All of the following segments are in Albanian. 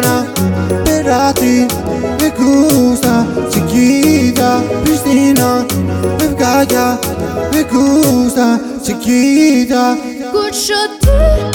rana Περάτη με κούστα Τσικίτα Πριστίνα Με βγάκια με κούστα Τσικίτα Κουτσοτή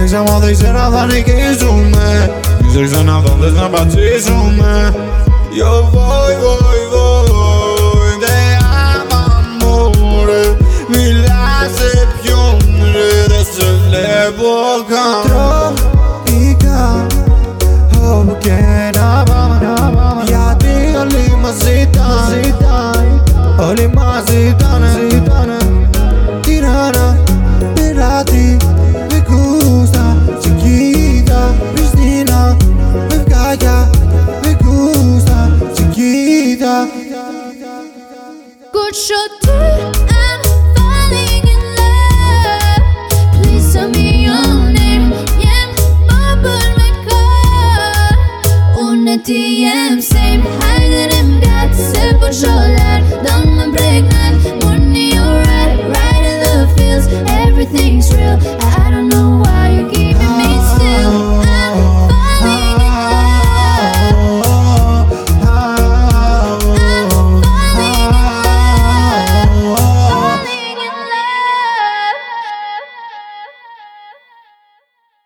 Nuk se më dhej qëra dha në kishume Nuk se këse në thonë dhe të në bëqishume Jo voj, voj, voj Dhe jam amore Mila se e pjumre Dhe se le po kamre what you're doing and falling in love. Please tell me your name. Jem mobile DM